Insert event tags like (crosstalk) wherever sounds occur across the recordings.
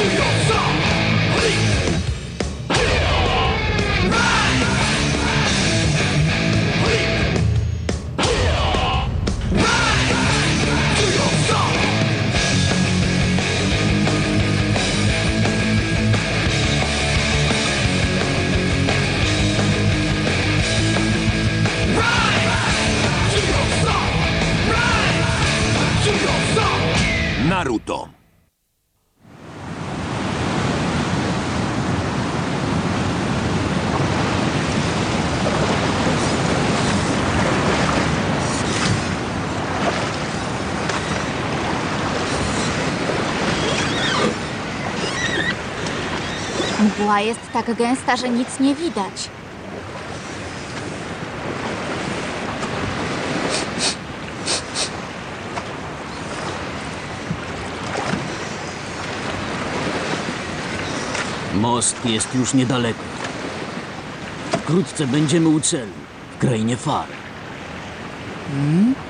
Naruto. Mgła jest tak gęsta, że nic nie widać. Most jest już niedaleko. Wkrótce będziemy u celu, w krainie far. O,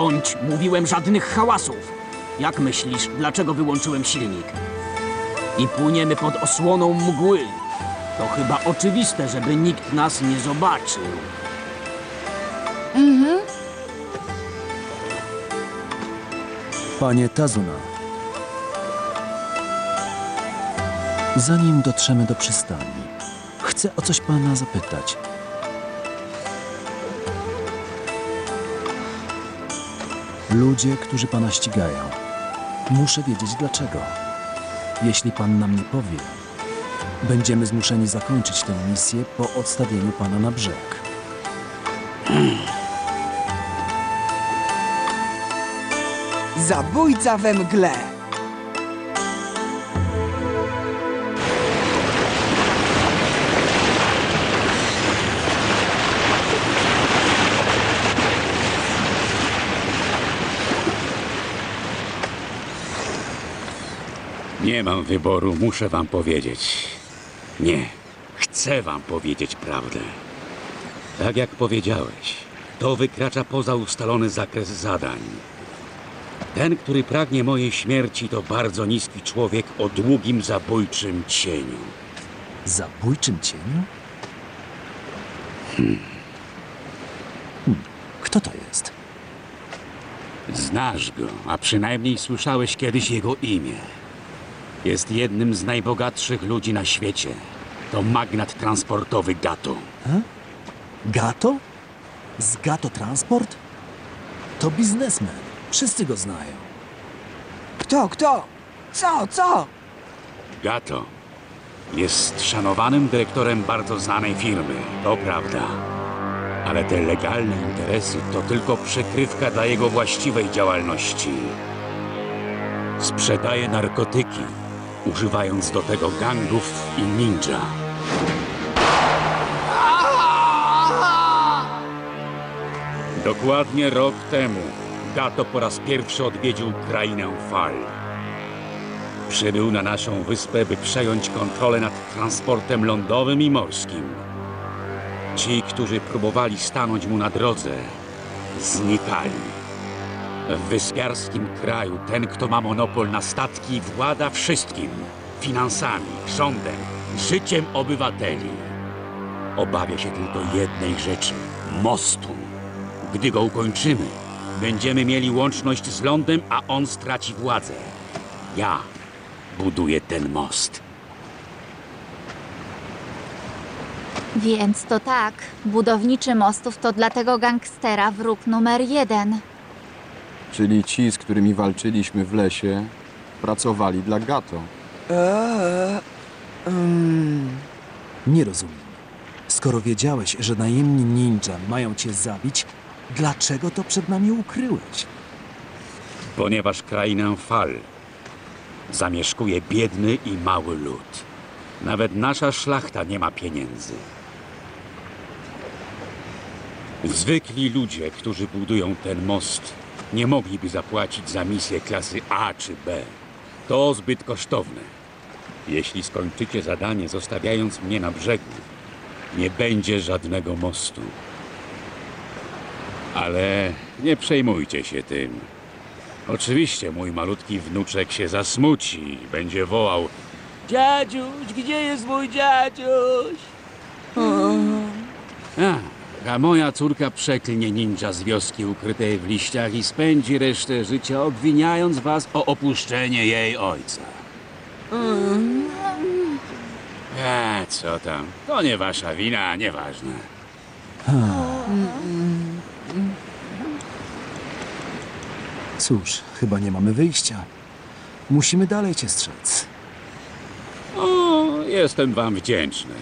bądź, mówiłem żadnych hałasów. Jak myślisz, dlaczego wyłączyłem silnik? I płyniemy pod osłoną mgły. To chyba oczywiste, żeby nikt nas nie zobaczył. Panie Tazuna. Zanim dotrzemy do przystani, chcę o coś pana zapytać. Ludzie, którzy pana ścigają. Muszę wiedzieć dlaczego. Jeśli pan nam nie powie, będziemy zmuszeni zakończyć tę misję po odstawieniu pana na brzeg. Zabójca we mgle. Nie mam wyboru, muszę wam powiedzieć. Nie, chcę wam powiedzieć prawdę. Tak jak powiedziałeś, to wykracza poza ustalony zakres zadań. Ten, który pragnie mojej śmierci, to bardzo niski człowiek o długim, zabójczym cieniu. Zabójczym cieniu? Hmm. Kto to jest? Znasz go, a przynajmniej słyszałeś kiedyś jego imię. Jest jednym z najbogatszych ludzi na świecie. To magnat transportowy Gato. Gato? Z Gato Transport? To biznesmen. Wszyscy go znają. Kto, kto? Co, co? Gato jest szanowanym dyrektorem bardzo znanej firmy, to prawda. Ale te legalne interesy to tylko przykrywka dla jego właściwej działalności. Sprzedaje narkotyki, używając do tego gangów i ninja. Dokładnie rok temu Gato po raz pierwszy odwiedził krainę Fal. Przybył na naszą wyspę, by przejąć kontrolę nad transportem lądowym i morskim. Ci, którzy próbowali stanąć mu na drodze, znikali. W wyspiarskim kraju ten, kto ma monopol na statki, włada wszystkim finansami, rządem, życiem obywateli. Obawia się tylko jednej rzeczy mostu. Gdy go ukończymy, będziemy mieli łączność z lądem, a on straci władzę. Ja buduję ten most. Więc to tak, budowniczy mostów to dla tego gangstera wróg numer jeden. Czyli ci, z którymi walczyliśmy w lesie, pracowali dla Gato. Eee, mm, Nie rozumiem. Skoro wiedziałeś, że najemni ninja mają cię zabić, dlaczego to przed nami ukryłeś? Ponieważ krainę fal zamieszkuje biedny i mały lud. Nawet nasza szlachta nie ma pieniędzy. Zwykli ludzie, którzy budują ten most, nie mogliby zapłacić za misję klasy A czy B. To zbyt kosztowne. Jeśli skończycie zadanie zostawiając mnie na brzegu, nie będzie żadnego mostu. Ale nie przejmujcie się tym. Oczywiście mój malutki wnuczek się zasmuci, będzie wołał Dziadziuś, gdzie jest mój dziadziuś? A, a moja córka przeklnie ninja z wioski ukrytej w liściach i spędzi resztę życia obwiniając was o opuszczenie jej ojca. A, co tam? To nie wasza wina, nieważne. Cóż, chyba nie mamy wyjścia. Musimy dalej cię strzec. O, jestem wam wdzięczny.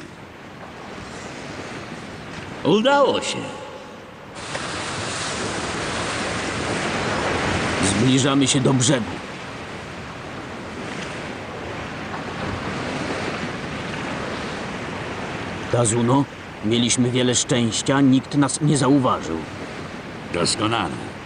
Udało się. Zbliżamy się do brzegu. Kazuno, mieliśmy wiele szczęścia, nikt nas nie zauważył. Doskonale.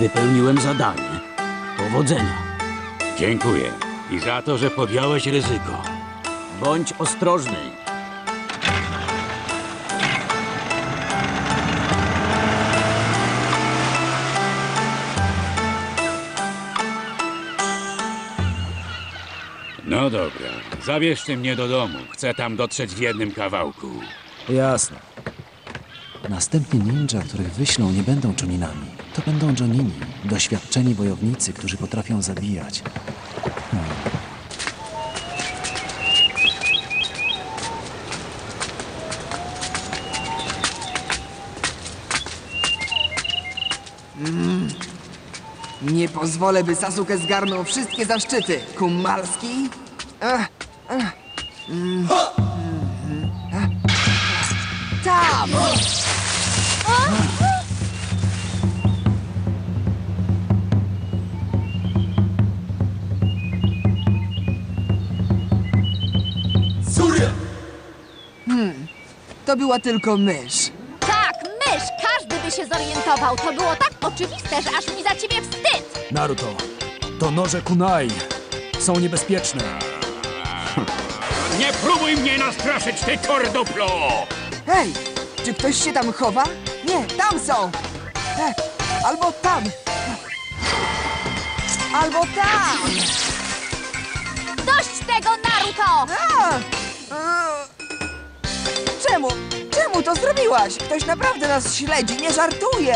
Wypełniłem zadanie. Powodzenia. Dziękuję. I za to, że podjąłeś ryzyko. Bądź ostrożny. No dobra, zabierzcie mnie do domu. Chcę tam dotrzeć w jednym kawałku. Jasne. Następni ninja, których wyślą, nie będą czuninami. To będą Jonini, doświadczeni wojownicy, którzy potrafią zabijać. Nie pozwolę, by Sasuke zgarnął wszystkie zaszczyty. Kumalski? Mm, mm. Tam! To była tylko mysz. Tak, mysz! Każdy by się zorientował. To było tak oczywiste, że aż mi za ciebie wstyd. Naruto, to noże kunai. Są niebezpieczne. Nie próbuj mnie nastraszyć, ty korduplo! Hej, czy ktoś się tam chowa? Nie, tam są! E, albo tam! Albo tam! Dość tego, Naruto! A! Czemu? Czemu to zrobiłaś? Ktoś naprawdę nas śledzi, nie żartuje!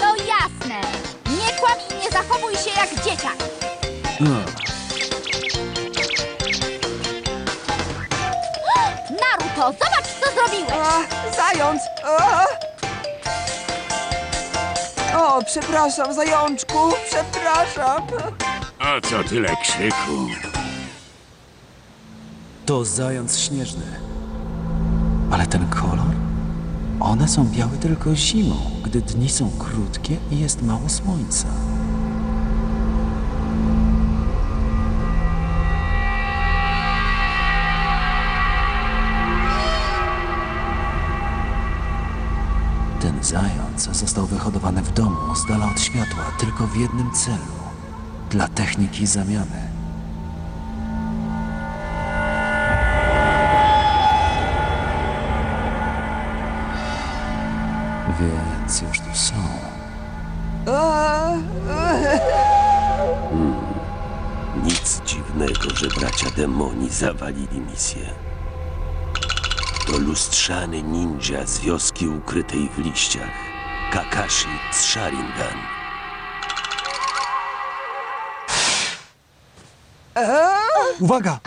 No jasne. Nie kłam i nie zachowuj się jak dzieciak. Naruto, zobacz, co zrobiłeś! A, zając! A! O, przepraszam, zajączku, przepraszam! A co tyle krzyku? To zając śnieżny. Ale ten kolor? One są białe tylko zimą, gdy dni są krótkie i jest mało słońca. Ten zając został wyhodowany w domu, z dala od światła, tylko w jednym celu dla techniki zamiany. Cóż tu są? Hmm. Nic dziwnego, że bracia demoni zawalili misję. To lustrzany ninja z wioski ukrytej w liściach. Kakashi z Sharingan. Uwaga!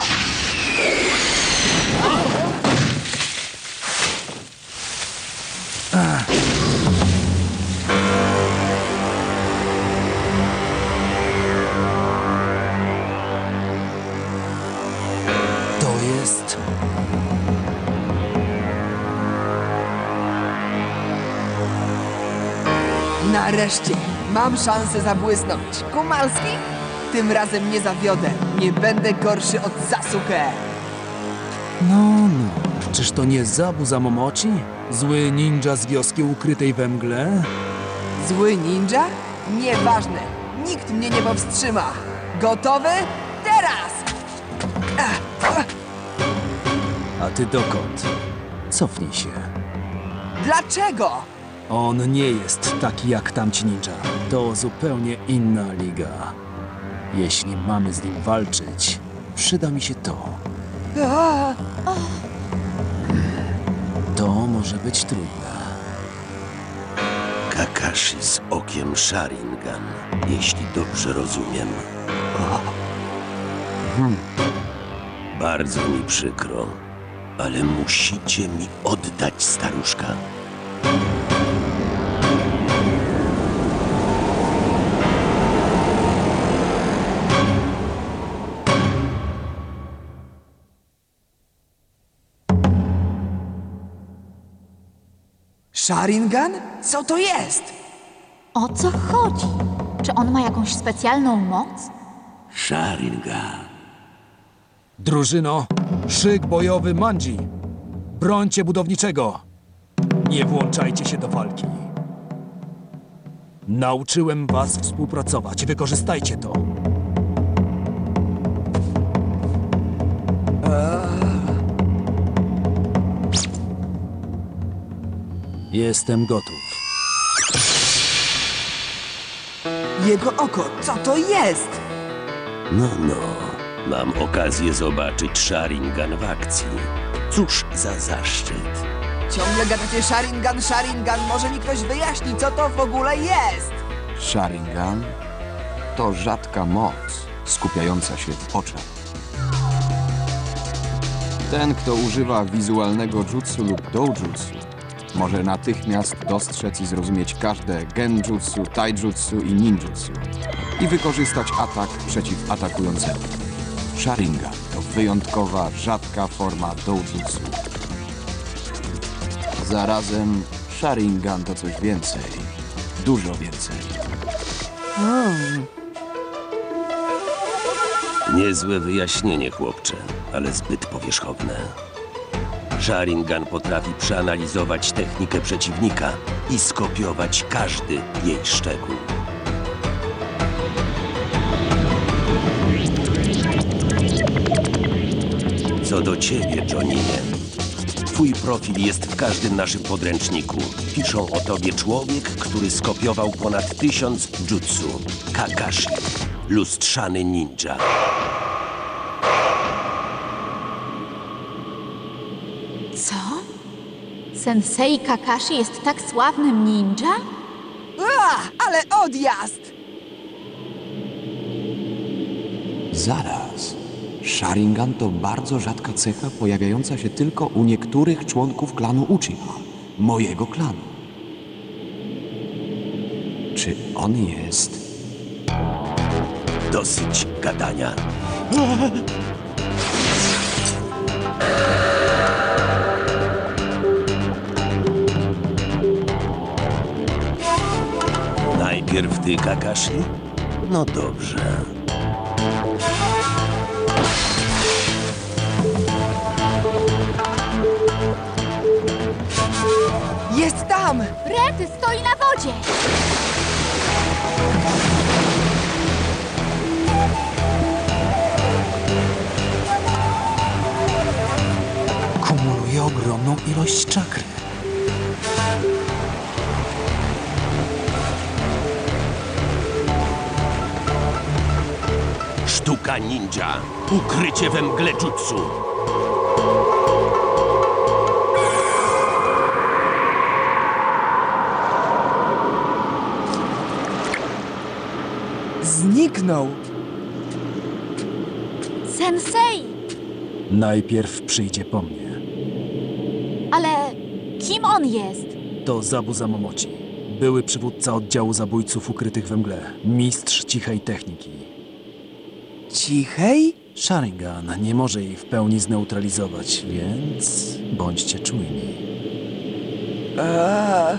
Nareszcie mam szansę zabłysnąć. Kumalski? Tym razem nie zawiodę. Nie będę gorszy od Sasuke. No, no. Czyż to nie Zabu Zamomoci? Zły ninja z wioski ukrytej we mgle? Zły ninja? Nieważne. Nikt mnie nie powstrzyma. Gotowy? Teraz! A ty dokąd? Cofnij się. Dlaczego? On nie jest taki jak tamci ninja. To zupełnie inna liga. Jeśli mamy z nim walczyć, przyda mi się to. To może być trudne. Kakashi z okiem Sharingan, jeśli dobrze rozumiem. Bardzo mi przykro, ale musicie mi oddać staruszka. Sharingan? Co to jest? O co chodzi? Czy on ma jakąś specjalną moc? Sharingan. Drużyno, szyk bojowy Manji. Brońcie budowniczego. Nie włączajcie się do walki. Nauczyłem was współpracować. Wykorzystajcie to. Jestem gotów. Jego oko, co to jest? No, no, mam okazję zobaczyć Sharingan w akcji. Cóż za zaszczyt. Ciągle gadacie Sharingan, Sharingan. Może mi ktoś wyjaśni, co to w ogóle jest? Sharingan to rzadka moc skupiająca się w oczach. Ten, kto używa wizualnego jutsu lub doujutsu, może natychmiast dostrzec i zrozumieć każde genjutsu, taijutsu i ninjutsu i wykorzystać atak przeciw atakującemu. Sharingan to wyjątkowa, rzadka forma doujutsu. Zarazem Sharingan to coś więcej, dużo więcej. Niezłe wyjaśnienie, chłopcze, ale zbyt powierzchowne. Sharingan potrafi przeanalizować technikę przeciwnika i skopiować każdy jej szczegół. Co do ciebie, Johninie, twój profil jest w każdym naszym podręczniku. Piszą o tobie człowiek, który skopiował ponad tysiąc jutsu. Kakashi, lustrzany ninja. Co? Sensei Kakashi jest tak sławnym ninja? A, ale odjazd! Zaraz. Sharingan to bardzo rzadka cecha pojawiająca się tylko u niektórych członków klanu Uchiha, mojego klanu. Czy on jest... Dosyć gadania. (laughs) Najpierw ty, Kakashi? No dobrze. Jest tam! Rety stoi na wodzie! Kumuluje ogromną ilość czakry. Sztuka ninja. Ukrycie we mgle jutsu. Zniknął! Sensei! Najpierw przyjdzie po mnie. Ale kim on jest? To Zabu Zamamoci. Były przywódca oddziału zabójców ukrytych we mgle. Mistrz cichej techniki. Cichej? Sharingan nie może jej w pełni zneutralizować, więc bądźcie czujni. Eee.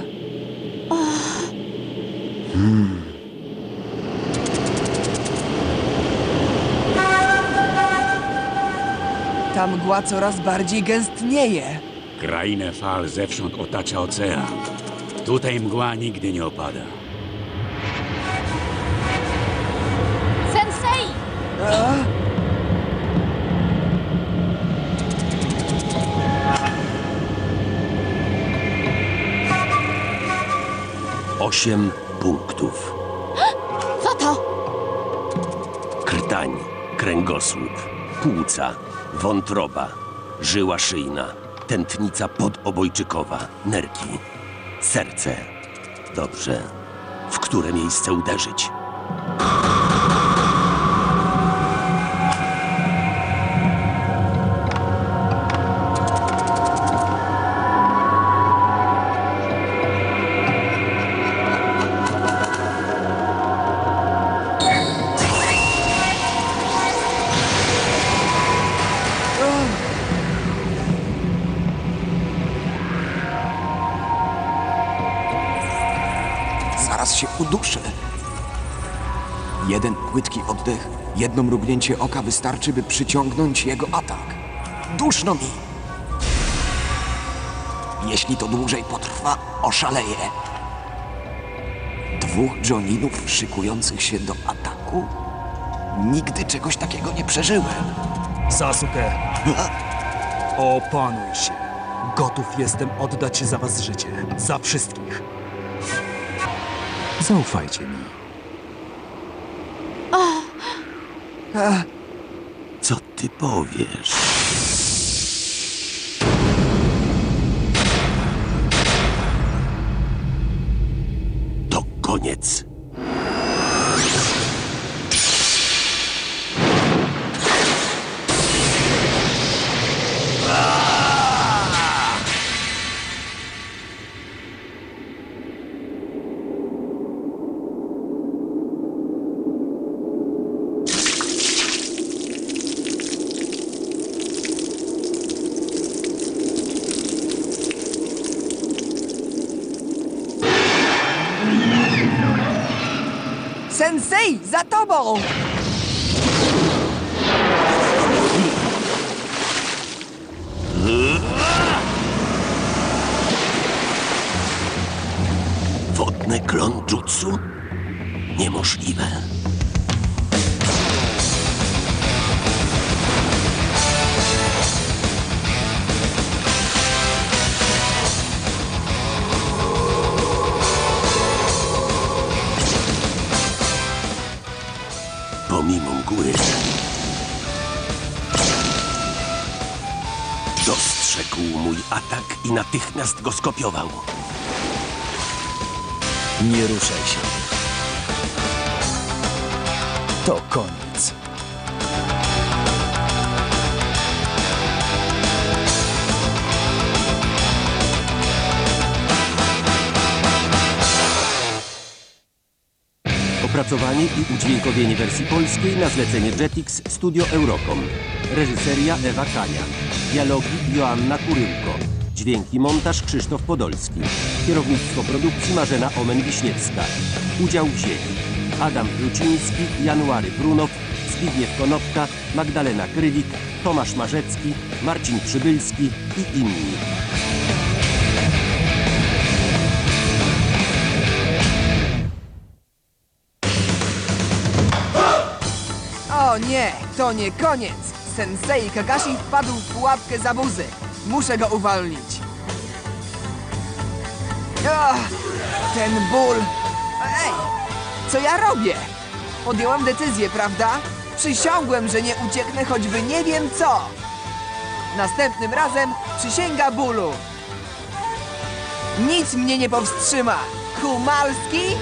Ta mgła coraz bardziej gęstnieje. Krainę fal zewsząd otacza ocean. Tutaj mgła nigdy nie opada. Osiem punktów. Co to? Krtań, kręgosłup, płuca, wątroba, żyła szyjna, tętnica podobojczykowa, nerki, serce. Dobrze. W które miejsce uderzyć? Jedno mrugnięcie oka wystarczy, by przyciągnąć jego atak. Duszno mi! Jeśli to dłużej potrwa, oszaleję. Dwóch Johninów szykujących się do ataku? Nigdy czegoś takiego nie przeżyłem. Sasuke! Opanuj się. Gotów jestem oddać za was życie. Za wszystkich. Zaufajcie mi. Co ty powiesz? Tobą! Wodny klon jutsu? Niemożliwe. Pomimo mgły. Dostrzegł mój atak i natychmiast go skopiował. Nie ruszaj się. To koniec. Opracowanie i udźwiękowienie wersji polskiej na zlecenie Jetix Studio Eurocom. Reżyseria Ewa Kania. Dialogi Joanna Kurylko. Dźwięki montaż Krzysztof Podolski. Kierownictwo produkcji Marzena Omen-Wiśniewska. Udział wzięli Adam Kluciński, January Brunow, Zbigniew Konopka, Magdalena Krywik, Tomasz Marzecki, Marcin Przybylski i inni. To nie koniec! Sensei Kakashi wpadł w pułapkę zabuzy. Muszę go uwolnić. Ach, ten ból! Ej, co ja robię? Podjąłem decyzję, prawda? Przysiągłem, że nie ucieknę, choćby nie wiem co. Następnym razem przysięga bólu. Nic mnie nie powstrzyma. Kumalski?